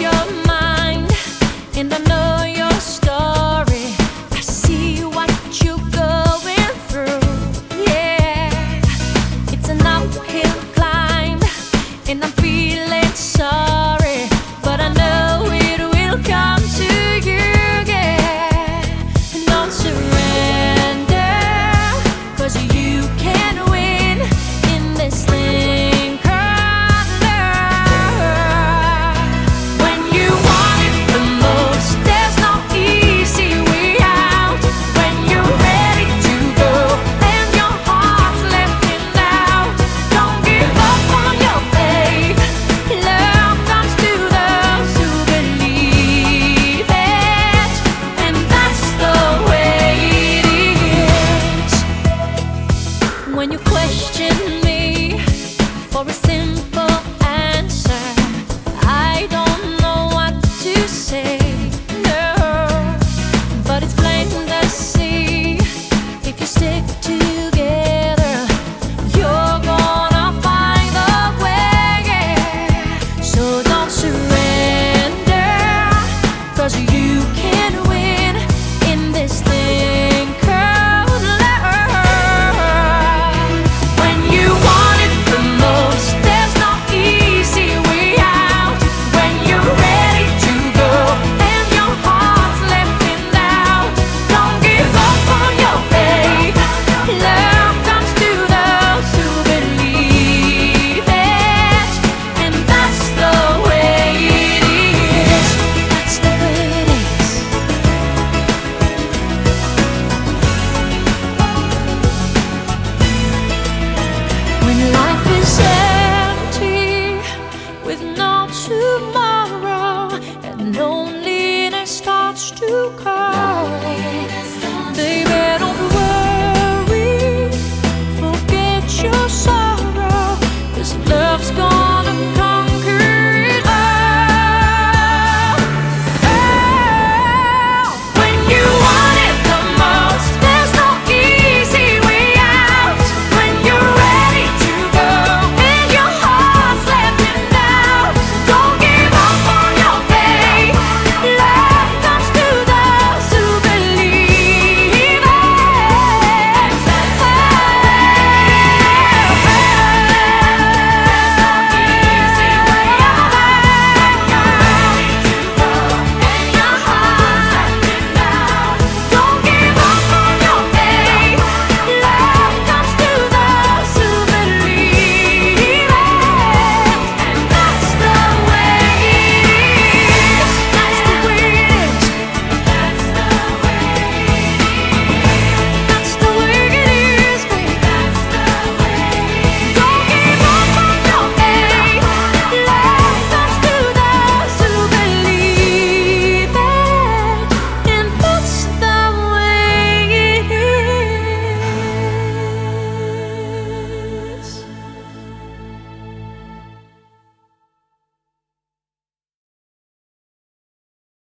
your mind, and I know. loneliness starts to come.